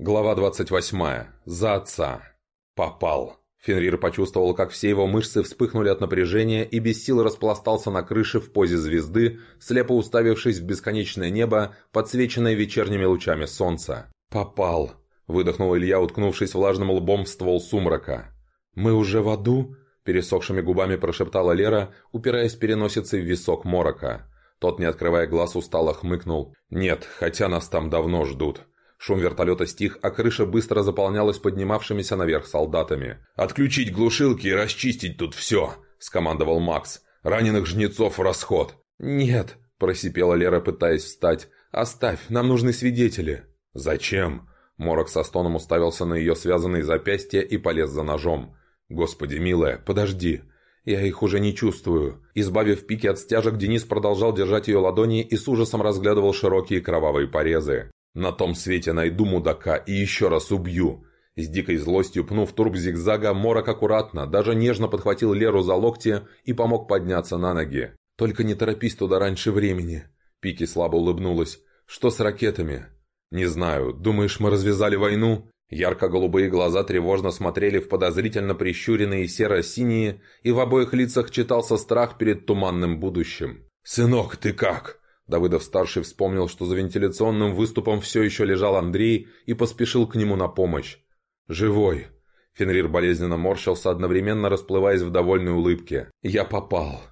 Глава 28. За отца. Попал. Фенрир почувствовал, как все его мышцы вспыхнули от напряжения и без сил распластался на крыше в позе звезды, слепо уставившись в бесконечное небо, подсвеченное вечерними лучами солнца. «Попал!» – выдохнул Илья, уткнувшись влажным лбом в ствол сумрака. «Мы уже в аду?» – пересохшими губами прошептала Лера, упираясь переносицей в висок морока. Тот, не открывая глаз, устало хмыкнул. «Нет, хотя нас там давно ждут». Шум вертолета стих, а крыша быстро заполнялась поднимавшимися наверх солдатами. «Отключить глушилки и расчистить тут все!» – скомандовал Макс. «Раненых жнецов в расход!» «Нет!» – просипела Лера, пытаясь встать. «Оставь, нам нужны свидетели!» «Зачем?» Морок со стоном уставился на ее связанные запястья и полез за ножом. «Господи, милая, подожди!» «Я их уже не чувствую». Избавив пики от стяжек, Денис продолжал держать ее ладони и с ужасом разглядывал широкие кровавые порезы. «На том свете найду мудака и еще раз убью!» С дикой злостью пнув турб зигзага, Морок аккуратно, даже нежно подхватил Леру за локти и помог подняться на ноги. «Только не торопись туда раньше времени!» Пики слабо улыбнулась. «Что с ракетами?» «Не знаю. Думаешь, мы развязали войну?» Ярко-голубые глаза тревожно смотрели в подозрительно прищуренные серо-синие, и в обоих лицах читался страх перед туманным будущим. «Сынок, ты как?» Давыдов-старший вспомнил, что за вентиляционным выступом все еще лежал Андрей и поспешил к нему на помощь. «Живой!» Фенрир болезненно морщился, одновременно расплываясь в довольной улыбке. «Я попал!»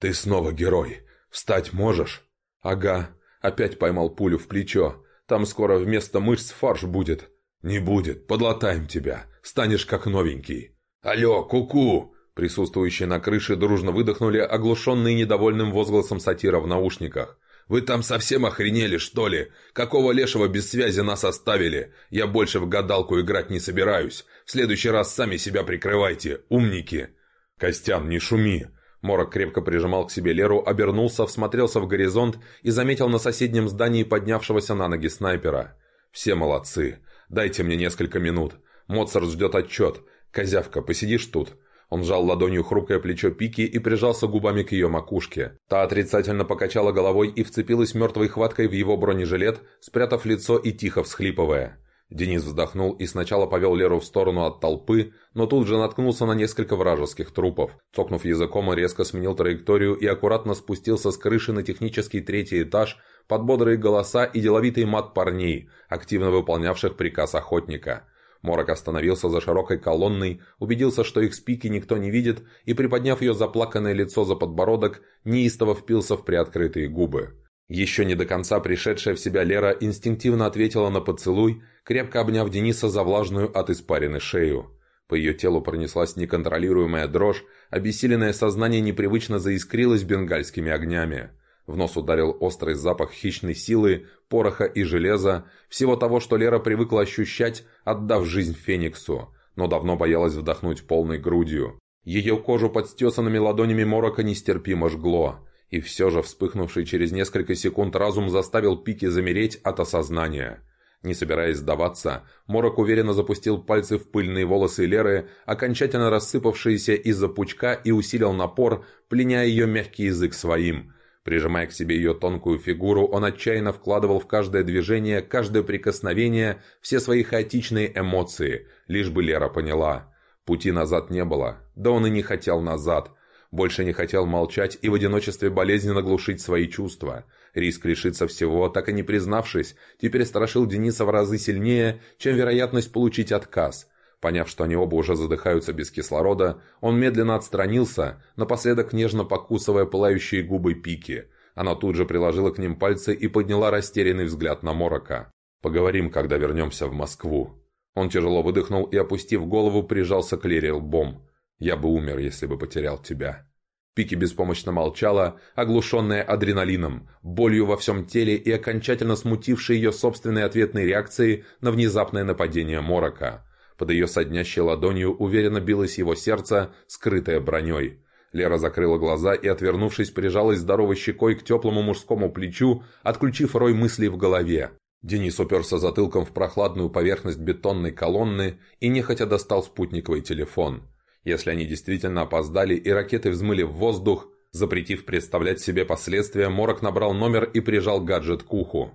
«Ты снова герой! Встать можешь?» «Ага!» Опять поймал пулю в плечо. «Там скоро вместо мышц фарш будет!» «Не будет, подлатаем тебя, станешь как новенький». «Алло, куку!» -ку Присутствующие на крыше дружно выдохнули, оглушенные недовольным возгласом сатира в наушниках. «Вы там совсем охренели, что ли? Какого лешего без связи нас оставили? Я больше в гадалку играть не собираюсь. В следующий раз сами себя прикрывайте, умники!» «Костян, не шуми!» Морок крепко прижимал к себе Леру, обернулся, всмотрелся в горизонт и заметил на соседнем здании поднявшегося на ноги снайпера. «Все молодцы. Дайте мне несколько минут. Моцарт ждет отчет. Козявка, посидишь тут?» Он сжал ладонью хрупкое плечо Пики и прижался губами к ее макушке. Та отрицательно покачала головой и вцепилась мертвой хваткой в его бронежилет, спрятав лицо и тихо всхлипывая. Денис вздохнул и сначала повел Леру в сторону от толпы, но тут же наткнулся на несколько вражеских трупов. Цокнув языком, он резко сменил траекторию и аккуратно спустился с крыши на технический третий этаж под бодрые голоса и деловитый мат парней, активно выполнявших приказ охотника. Морок остановился за широкой колонной, убедился, что их спики никто не видит, и, приподняв ее заплаканное лицо за подбородок, неистово впился в приоткрытые губы. Еще не до конца пришедшая в себя Лера инстинктивно ответила на поцелуй, крепко обняв Дениса за влажную от испарины шею. По ее телу пронеслась неконтролируемая дрожь, обессиленное сознание непривычно заискрилось бенгальскими огнями. В нос ударил острый запах хищной силы, пороха и железа, всего того, что Лера привыкла ощущать, отдав жизнь Фениксу, но давно боялась вдохнуть полной грудью. Ее кожу под стесанными ладонями Морока нестерпимо жгло, и все же вспыхнувший через несколько секунд разум заставил Пики замереть от осознания. Не собираясь сдаваться, Морок уверенно запустил пальцы в пыльные волосы Леры, окончательно рассыпавшиеся из-за пучка и усилил напор, пленяя ее мягкий язык своим – Прижимая к себе ее тонкую фигуру, он отчаянно вкладывал в каждое движение, каждое прикосновение все свои хаотичные эмоции, лишь бы Лера поняла. Пути назад не было, да он и не хотел назад. Больше не хотел молчать и в одиночестве болезненно глушить свои чувства. Риск лишиться всего, так и не признавшись, теперь страшил Дениса в разы сильнее, чем вероятность получить отказ – Поняв, что они оба уже задыхаются без кислорода, он медленно отстранился, напоследок нежно покусывая пылающие губы Пики. Она тут же приложила к ним пальцы и подняла растерянный взгляд на Морока. «Поговорим, когда вернемся в Москву». Он тяжело выдохнул и, опустив голову, прижался к Лере лбом. «Я бы умер, если бы потерял тебя». Пики беспомощно молчала, оглушенная адреналином, болью во всем теле и окончательно смутившей ее собственной ответной реакцией на внезапное нападение Морока. Под ее соднящей ладонью уверенно билось его сердце, скрытое броней. Лера закрыла глаза и, отвернувшись, прижалась здоровой щекой к теплому мужскому плечу, отключив рой мыслей в голове. Денис уперся затылком в прохладную поверхность бетонной колонны и нехотя достал спутниковый телефон. Если они действительно опоздали и ракеты взмыли в воздух, запретив представлять себе последствия, Морок набрал номер и прижал гаджет к уху.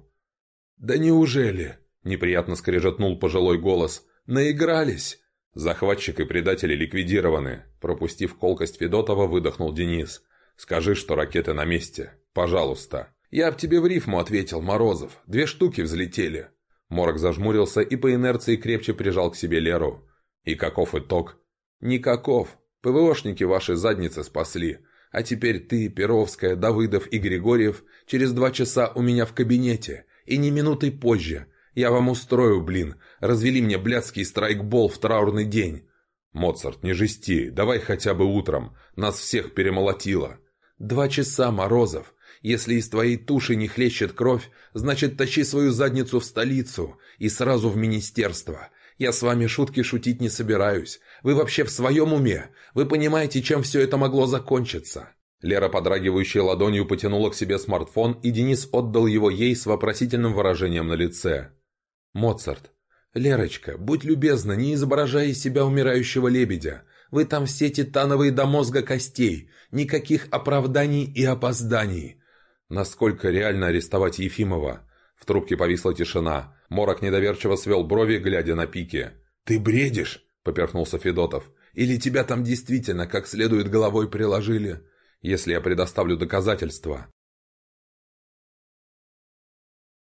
«Да неужели?» Неприятно скрежетнул пожилой голос. «Наигрались!» «Захватчик и предатели ликвидированы», – пропустив колкость Федотова, выдохнул Денис. «Скажи, что ракеты на месте. Пожалуйста». «Я б тебе в рифму ответил, Морозов. Две штуки взлетели». Морок зажмурился и по инерции крепче прижал к себе Леру. «И каков итог?» «Никаков. ПВОшники ваши задницы спасли. А теперь ты, Перовская, Давыдов и Григорьев через два часа у меня в кабинете. И не минутой позже. Я вам устрою, блин. Развели мне блядский страйкбол в траурный день. Моцарт, не жести, давай хотя бы утром. Нас всех перемолотило. Два часа, Морозов. Если из твоей туши не хлещет кровь, значит тащи свою задницу в столицу и сразу в министерство. Я с вами шутки шутить не собираюсь. Вы вообще в своем уме? Вы понимаете, чем все это могло закончиться?» Лера, подрагивающей ладонью, потянула к себе смартфон, и Денис отдал его ей с вопросительным выражением на лице. Моцарт. «Лерочка, будь любезна, не изображай из себя умирающего лебедя. Вы там все титановые до мозга костей. Никаких оправданий и опозданий». Насколько реально арестовать Ефимова? В трубке повисла тишина. Морок недоверчиво свел брови, глядя на пики. «Ты бредишь?» — поперхнулся Федотов. «Или тебя там действительно как следует головой приложили? Если я предоставлю доказательства».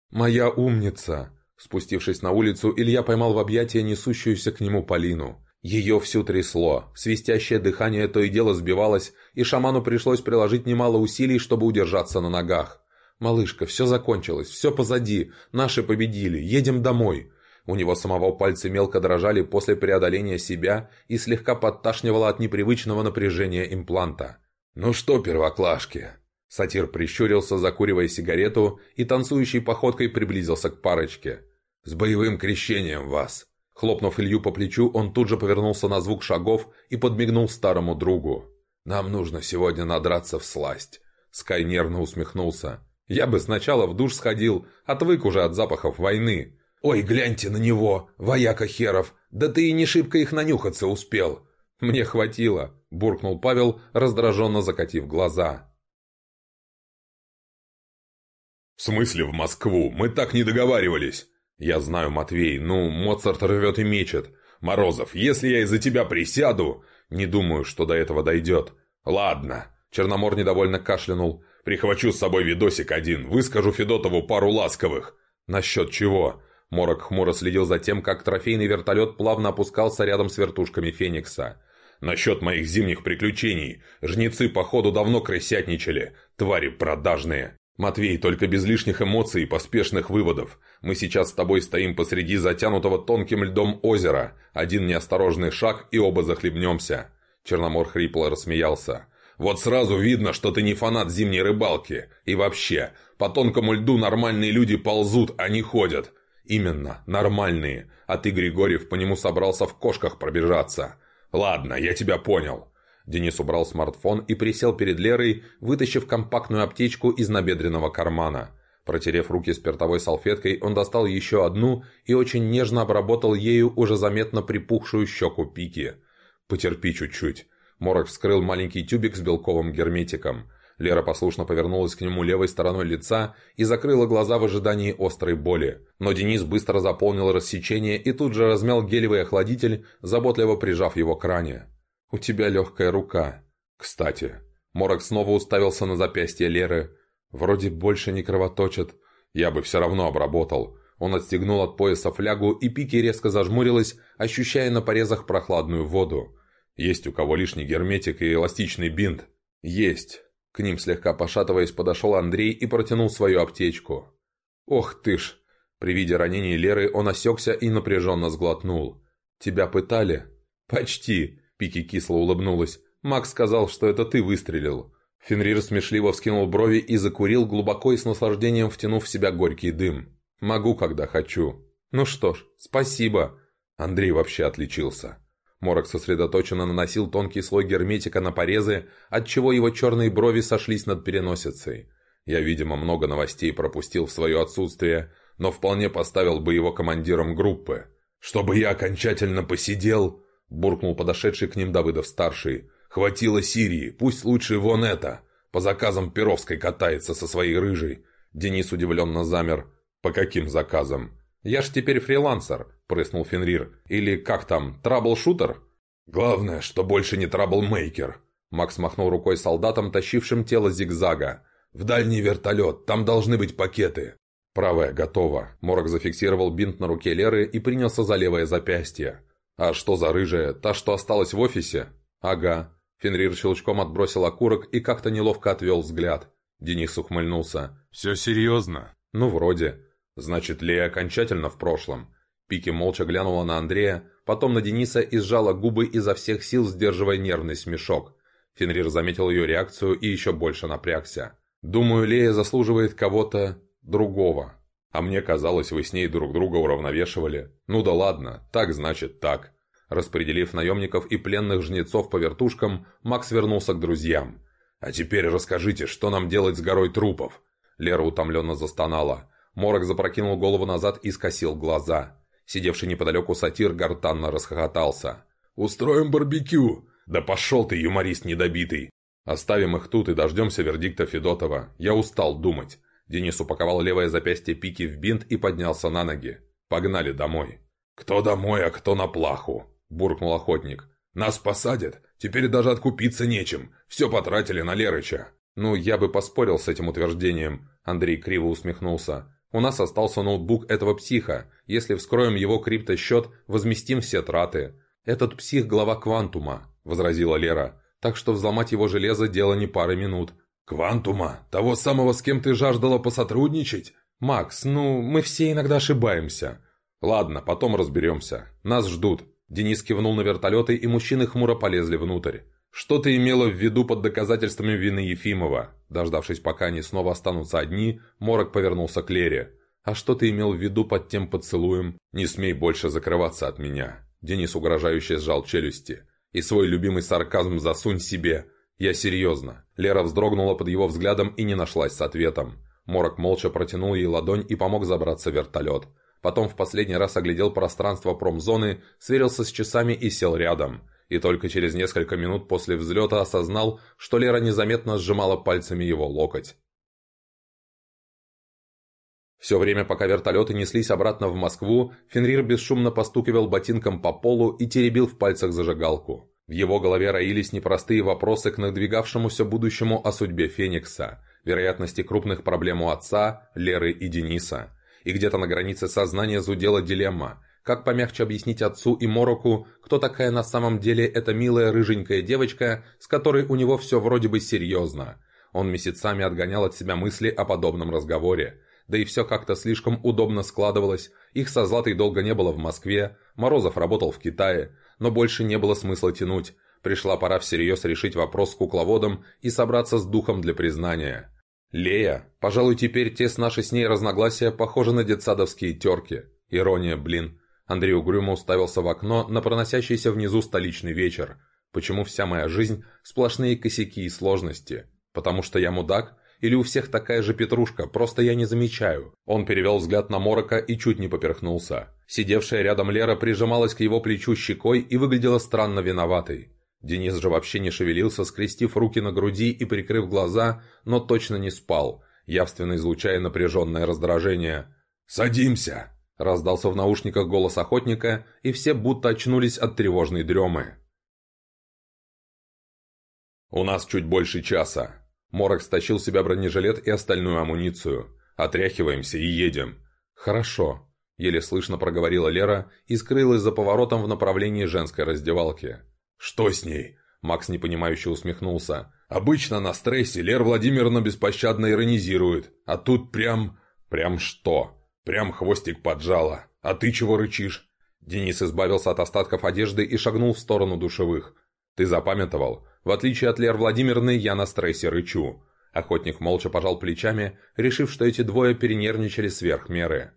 «Моя умница!» Спустившись на улицу, Илья поймал в объятия несущуюся к нему Полину. Ее всю трясло, свистящее дыхание то и дело сбивалось, и шаману пришлось приложить немало усилий, чтобы удержаться на ногах. «Малышка, все закончилось, все позади, наши победили, едем домой». У него самого пальцы мелко дрожали после преодоления себя и слегка подташнивало от непривычного напряжения импланта. «Ну что, первоклашки?» Сатир прищурился, закуривая сигарету, и танцующей походкой приблизился к парочке. «С боевым крещением вас!» Хлопнув Илью по плечу, он тут же повернулся на звук шагов и подмигнул старому другу. «Нам нужно сегодня надраться в сласть!» Скай нервно усмехнулся. «Я бы сначала в душ сходил, отвык уже от запахов войны!» «Ой, гляньте на него, вояка херов! Да ты и не шибко их нанюхаться успел!» «Мне хватило!» – буркнул Павел, раздраженно закатив глаза. «В смысле в Москву? Мы так не договаривались!» «Я знаю, Матвей, ну, Моцарт рвет и мечет. Морозов, если я из-за тебя присяду...» «Не думаю, что до этого дойдет». «Ладно». Черномор недовольно кашлянул. «Прихвачу с собой видосик один, выскажу Федотову пару ласковых». «Насчет чего?» Морок хмуро следил за тем, как трофейный вертолет плавно опускался рядом с вертушками Феникса. «Насчет моих зимних приключений. Жнецы, походу, давно крысятничали. Твари продажные. «Матвей, только без лишних эмоций и поспешных выводов. Мы сейчас с тобой стоим посреди затянутого тонким льдом озера. Один неосторожный шаг, и оба захлебнемся». Черномор хрипло рассмеялся. «Вот сразу видно, что ты не фанат зимней рыбалки. И вообще, по тонкому льду нормальные люди ползут, а не ходят». «Именно, нормальные. А ты, Григорьев, по нему собрался в кошках пробежаться». «Ладно, я тебя понял. Денис убрал смартфон и присел перед Лерой, вытащив компактную аптечку из набедренного кармана. Протерев руки спиртовой салфеткой, он достал еще одну и очень нежно обработал ею уже заметно припухшую щеку Пики. «Потерпи чуть-чуть». Морок вскрыл маленький тюбик с белковым герметиком. Лера послушно повернулась к нему левой стороной лица и закрыла глаза в ожидании острой боли. Но Денис быстро заполнил рассечение и тут же размял гелевый охладитель, заботливо прижав его к ране. «У тебя легкая рука. Кстати». Морок снова уставился на запястье Леры. «Вроде больше не кровоточит. Я бы все равно обработал». Он отстегнул от пояса флягу, и Пики резко зажмурилась, ощущая на порезах прохладную воду. «Есть у кого лишний герметик и эластичный бинт?» «Есть». К ним слегка пошатываясь подошел Андрей и протянул свою аптечку. «Ох ты ж!» При виде ранений Леры он осекся и напряженно сглотнул. «Тебя пытали?» «Почти. Пики кисло улыбнулась. «Макс сказал, что это ты выстрелил». Фенрир смешливо вскинул брови и закурил, глубоко и с наслаждением втянув в себя горький дым. «Могу, когда хочу». «Ну что ж, спасибо». Андрей вообще отличился. Морок сосредоточенно наносил тонкий слой герметика на порезы, отчего его черные брови сошлись над переносицей. Я, видимо, много новостей пропустил в свое отсутствие, но вполне поставил бы его командиром группы. «Чтобы я окончательно посидел...» – буркнул подошедший к ним Давыдов-старший. «Хватило Сирии, пусть лучше вон это. По заказам Перовской катается со своей рыжей». Денис удивленно замер. «По каким заказам?» «Я ж теперь фрилансер», – прыснул Фенрир. «Или как там, траблшутер?» «Главное, что больше не траблмейкер», – Макс махнул рукой солдатам, тащившим тело зигзага. «В дальний вертолет, там должны быть пакеты». «Правая готова». Морок зафиксировал бинт на руке Леры и принялся за левое запястье. «А что за рыжая? Та, что осталась в офисе?» «Ага». Фенрир щелчком отбросил окурок и как-то неловко отвел взгляд. Денис ухмыльнулся. «Все серьезно?» «Ну, вроде». «Значит, Лея окончательно в прошлом». Пики молча глянула на Андрея, потом на Дениса и сжала губы изо всех сил, сдерживая нервный смешок. Фенрир заметил ее реакцию и еще больше напрягся. «Думаю, Лея заслуживает кого-то другого. А мне казалось, вы с ней друг друга уравновешивали. Ну да ладно, так значит так». Распределив наемников и пленных жнецов по вертушкам, Макс вернулся к друзьям. «А теперь расскажите, что нам делать с горой трупов?» Лера утомленно застонала. Морок запрокинул голову назад и скосил глаза. Сидевший неподалеку сатир гортанно расхохотался. «Устроим барбекю!» «Да пошел ты, юморист недобитый!» «Оставим их тут и дождемся вердикта Федотова. Я устал думать». Денис упаковал левое запястье Пики в бинт и поднялся на ноги. «Погнали домой». «Кто домой, а кто на плаху?» – буркнул охотник. «Нас посадят. Теперь даже откупиться нечем. Все потратили на Лерыча». «Ну, я бы поспорил с этим утверждением», – Андрей криво усмехнулся. У нас остался ноутбук этого психа. Если вскроем его криптосчет, возместим все траты. Этот псих – глава Квантума», – возразила Лера. «Так что взломать его железо – дело не пары минут». «Квантума? Того самого, с кем ты жаждала посотрудничать?» «Макс, ну, мы все иногда ошибаемся». «Ладно, потом разберемся. Нас ждут». Денис кивнул на вертолеты, и мужчины хмуро полезли внутрь. «Что ты имела в виду под доказательствами вины Ефимова?» Дождавшись, пока они снова останутся одни, Морок повернулся к Лере. «А что ты имел в виду под тем поцелуем? Не смей больше закрываться от меня!» Денис угрожающе сжал челюсти. «И свой любимый сарказм засунь себе!» «Я серьезно». Лера вздрогнула под его взглядом и не нашлась с ответом. Морок молча протянул ей ладонь и помог забраться в вертолет. Потом в последний раз оглядел пространство промзоны, сверился с часами и сел рядом и только через несколько минут после взлета осознал, что Лера незаметно сжимала пальцами его локоть. Все время, пока вертолеты неслись обратно в Москву, Фенрир бесшумно постукивал ботинком по полу и теребил в пальцах зажигалку. В его голове роились непростые вопросы к надвигавшемуся будущему о судьбе Феникса, вероятности крупных проблем у отца, Леры и Дениса. И где-то на границе сознания зудела дилемма – как помягче объяснить отцу и Мороку, кто такая на самом деле эта милая рыженькая девочка, с которой у него все вроде бы серьезно. Он месяцами отгонял от себя мысли о подобном разговоре. Да и все как-то слишком удобно складывалось. Их со Златой долго не было в Москве, Морозов работал в Китае, но больше не было смысла тянуть. Пришла пора всерьез решить вопрос с кукловодом и собраться с духом для признания. Лея, пожалуй, теперь те с нашей с ней разногласия похожи на детсадовские терки. Ирония, блин. Андрей угрюмо уставился в окно на проносящийся внизу столичный вечер. Почему вся моя жизнь – сплошные косяки и сложности? Потому что я мудак? Или у всех такая же петрушка, просто я не замечаю? Он перевел взгляд на Морока и чуть не поперхнулся. Сидевшая рядом Лера прижималась к его плечу щекой и выглядела странно виноватой. Денис же вообще не шевелился, скрестив руки на груди и прикрыв глаза, но точно не спал, явственно излучая напряженное раздражение. «Садимся!» Раздался в наушниках голос охотника, и все будто очнулись от тревожной дремы. «У нас чуть больше часа». Морок стащил себя бронежилет и остальную амуницию. «Отряхиваемся и едем». «Хорошо», — еле слышно проговорила Лера и скрылась за поворотом в направлении женской раздевалки. «Что с ней?» Макс непонимающе усмехнулся. «Обычно на стрессе Лера Владимировна беспощадно иронизирует, а тут прям... прям что?» Прям хвостик поджала. А ты чего рычишь?» Денис избавился от остатков одежды и шагнул в сторону душевых. «Ты запамятовал? В отличие от Лер Владимировны, я на стрессе рычу». Охотник молча пожал плечами, решив, что эти двое перенервничали сверх меры.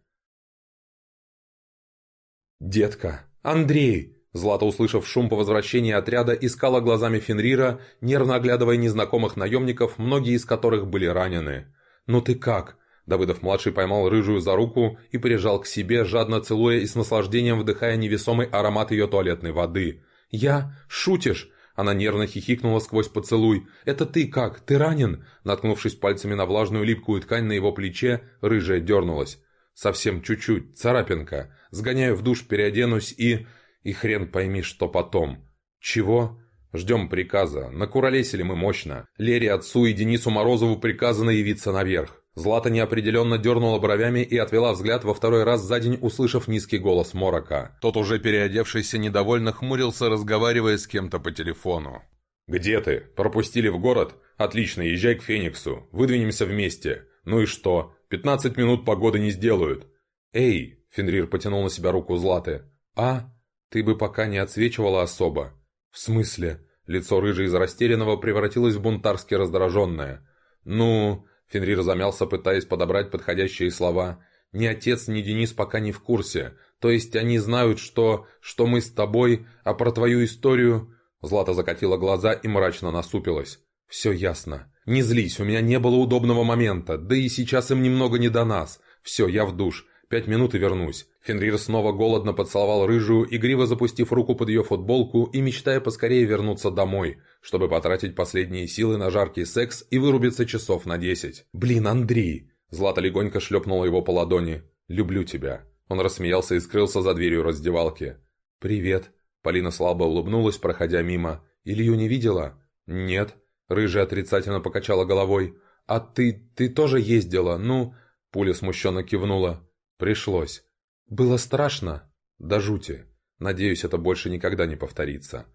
«Детка! Андрей!» Злата, услышав шум по возвращении отряда, искала глазами Фенрира, нервно оглядывая незнакомых наемников, многие из которых были ранены. «Ну ты как? Давыдов-младший поймал рыжую за руку и прижал к себе, жадно целуя и с наслаждением вдыхая невесомый аромат ее туалетной воды. «Я? Шутишь?» Она нервно хихикнула сквозь поцелуй. «Это ты как? Ты ранен?» Наткнувшись пальцами на влажную липкую ткань на его плече, рыжая дернулась. Совсем чуть-чуть, царапинка. Сгоняю в душ, переоденусь и... И хрен пойми, что потом. Чего? Ждем приказа. Накуролесили мы мощно. Лере, отцу и Денису Морозову приказано явиться наверх. Злата неопределенно дернула бровями и отвела взгляд во второй раз за день, услышав низкий голос Морока. Тот уже переодевшийся недовольно хмурился, разговаривая с кем-то по телефону. «Где ты? Пропустили в город? Отлично, езжай к Фениксу. Выдвинемся вместе. Ну и что? Пятнадцать минут погоды не сделают». «Эй!» — Фенрир потянул на себя руку Златы. «А? Ты бы пока не отсвечивала особо». «В смысле?» Лицо рыжей из растерянного превратилось в бунтарски раздраженное. «Ну...» — Фенрир замялся, пытаясь подобрать подходящие слова. «Ни отец, ни Денис пока не в курсе. То есть они знают, что... что мы с тобой, а про твою историю...» Злата закатила глаза и мрачно насупилась. «Все ясно. Не злись, у меня не было удобного момента, да и сейчас им немного не до нас. Все, я в душ. Пять минут и вернусь». Фенрир снова голодно поцеловал рыжую, игриво запустив руку под ее футболку и мечтая поскорее вернуться домой, чтобы потратить последние силы на жаркий секс и вырубиться часов на десять. «Блин, Андрей!» Злата легонько шлепнула его по ладони. «Люблю тебя». Он рассмеялся и скрылся за дверью раздевалки. «Привет», Полина слабо улыбнулась, проходя мимо. «Илью не видела?» «Нет». Рыжая отрицательно покачала головой. «А ты... ты тоже ездила? Ну...» Пуля смущенно кивнула. «Пришлось». «Было страшно?» «Да жути. Надеюсь, это больше никогда не повторится».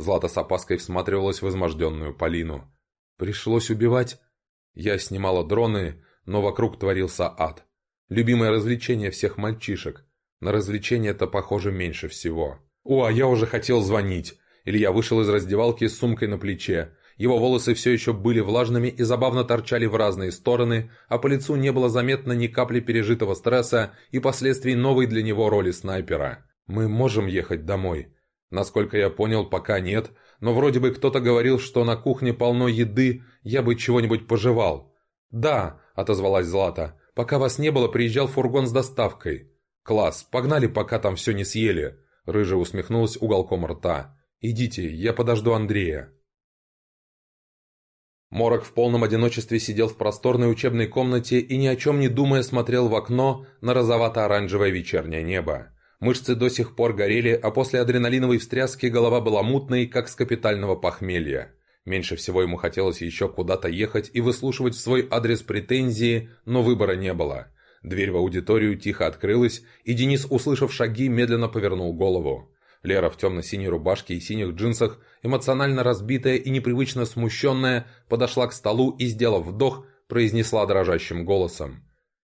Злата с опаской всматривалась в изможденную Полину. «Пришлось убивать?» Я снимала дроны, но вокруг творился ад. Любимое развлечение всех мальчишек. На развлечение это похоже меньше всего. «О, а я уже хотел звонить!» Илья вышел из раздевалки с сумкой на плече. Его волосы все еще были влажными и забавно торчали в разные стороны, а по лицу не было заметно ни капли пережитого стресса и последствий новой для него роли снайпера. «Мы можем ехать домой?» Насколько я понял, пока нет, но вроде бы кто-то говорил, что на кухне полно еды, я бы чего-нибудь пожевал. «Да», — отозвалась Злата, — «пока вас не было, приезжал фургон с доставкой». «Класс, погнали, пока там все не съели». Рыжая усмехнулась уголком рта. «Идите, я подожду Андрея». Морок в полном одиночестве сидел в просторной учебной комнате и ни о чем не думая смотрел в окно на розовато-оранжевое вечернее небо. Мышцы до сих пор горели, а после адреналиновой встряски голова была мутной, как с капитального похмелья. Меньше всего ему хотелось еще куда-то ехать и выслушивать в свой адрес претензии, но выбора не было. Дверь в аудиторию тихо открылась, и Денис, услышав шаги, медленно повернул голову. Лера в темно-синей рубашке и синих джинсах, эмоционально разбитая и непривычно смущенная, подошла к столу и, сделав вдох, произнесла дрожащим голосом.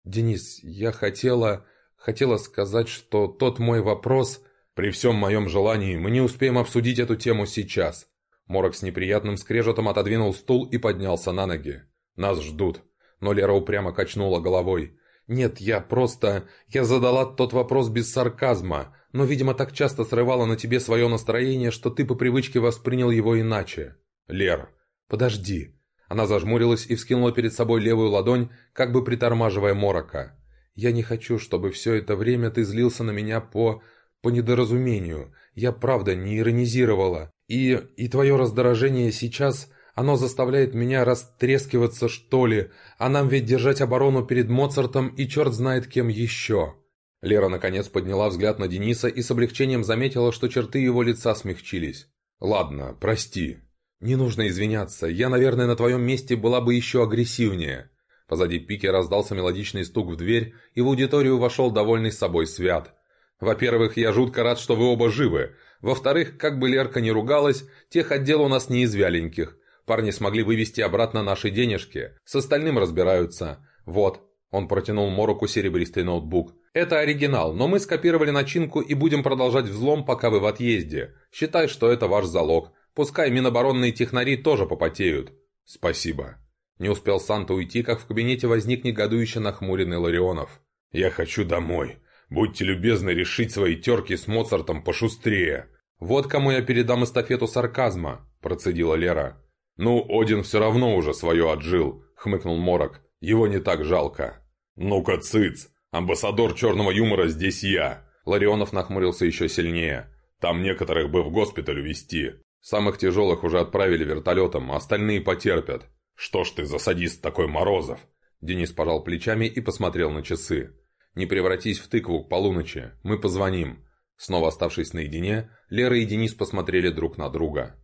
«Денис, я хотела... хотела сказать, что тот мой вопрос...» «При всем моем желании мы не успеем обсудить эту тему сейчас». Морок с неприятным скрежетом отодвинул стул и поднялся на ноги. «Нас ждут». Но Лера упрямо качнула головой. «Нет, я просто... Я задала тот вопрос без сарказма, но, видимо, так часто срывала на тебе свое настроение, что ты по привычке воспринял его иначе». «Лер, подожди». Она зажмурилась и вскинула перед собой левую ладонь, как бы притормаживая морока. «Я не хочу, чтобы все это время ты злился на меня по... по недоразумению. Я правда не иронизировала. И... и твое раздражение сейчас оно заставляет меня растрескиваться, что ли, а нам ведь держать оборону перед Моцартом и черт знает кем еще». Лера наконец подняла взгляд на Дениса и с облегчением заметила, что черты его лица смягчились. «Ладно, прости. Не нужно извиняться. Я, наверное, на твоем месте была бы еще агрессивнее». Позади Пики раздался мелодичный стук в дверь, и в аудиторию вошел довольный собой Свят. «Во-первых, я жутко рад, что вы оба живы. Во-вторых, как бы Лерка не ругалась, тех отдел у нас не из вяленьких. Парни смогли вывести обратно наши денежки. С остальным разбираются. Вот». Он протянул Мороку серебристый ноутбук. «Это оригинал, но мы скопировали начинку и будем продолжать взлом, пока вы в отъезде. Считай, что это ваш залог. Пускай миноборонные технари тоже попотеют». «Спасибо». Не успел Санта уйти, как в кабинете возник негодующе нахмуренный Ларионов. «Я хочу домой. Будьте любезны решить свои терки с Моцартом пошустрее». «Вот кому я передам эстафету сарказма», – процедила Лера. «Ну, Один все равно уже свое отжил», — хмыкнул Морок. «Его не так жалко». «Ну-ка, цыц! Амбассадор черного юмора здесь я!» Ларионов нахмурился еще сильнее. «Там некоторых бы в госпиталь везти. Самых тяжелых уже отправили вертолетом, остальные потерпят». «Что ж ты за садист такой, Морозов?» Денис пожал плечами и посмотрел на часы. Не превратись в тыкву к полуночи. Мы позвоним». Снова оставшись наедине, Лера и Денис посмотрели друг на друга.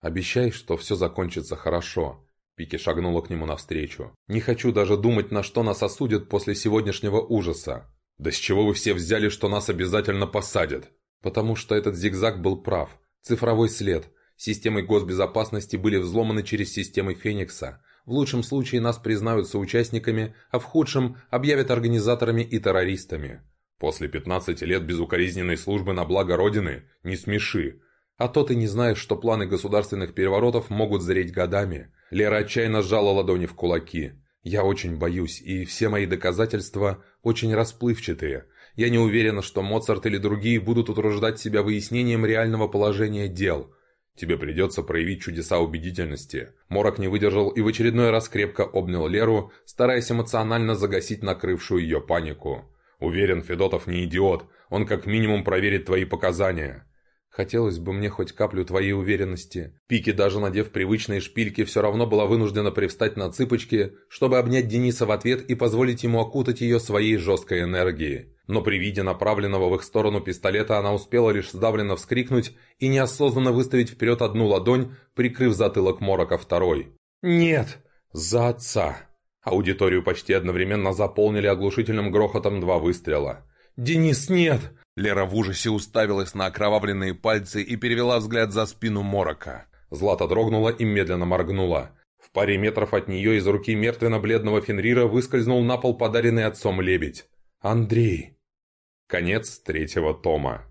«Обещай, что все закончится хорошо». Пики шагнула к нему навстречу. «Не хочу даже думать, на что нас осудят после сегодняшнего ужаса». «Да с чего вы все взяли, что нас обязательно посадят?» «Потому что этот зигзаг был прав. Цифровой след. Системы госбезопасности были взломаны через системы Феникса. В лучшем случае нас признают соучастниками, а в худшем объявят организаторами и террористами. После 15 лет безукоризненной службы на благо Родины не смеши. А то ты не знаешь, что планы государственных переворотов могут зреть годами. Лера отчаянно сжала ладони в кулаки. Я очень боюсь, и все мои доказательства очень расплывчатые. Я не уверена, что Моцарт или другие будут утруждать себя выяснением реального положения дел – Тебе придется проявить чудеса убедительности». Морок не выдержал и в очередной раз крепко обнял Леру, стараясь эмоционально загасить накрывшую ее панику. «Уверен, Федотов не идиот. Он как минимум проверит твои показания». Хотелось бы мне хоть каплю твоей уверенности. Пики, даже надев привычные шпильки, все равно была вынуждена привстать на цыпочки, чтобы обнять Дениса в ответ и позволить ему окутать ее своей жесткой энергией но при виде направленного в их сторону пистолета она успела лишь сдавленно вскрикнуть и неосознанно выставить вперед одну ладонь, прикрыв затылок Морока второй. «Нет! За отца!» Аудиторию почти одновременно заполнили оглушительным грохотом два выстрела. «Денис, нет!» Лера в ужасе уставилась на окровавленные пальцы и перевела взгляд за спину Морока. Злата дрогнула и медленно моргнула. В паре метров от нее из руки мертвенно-бледного Фенрира выскользнул на пол подаренный отцом лебедь. «Андрей!» Конец третьего тома.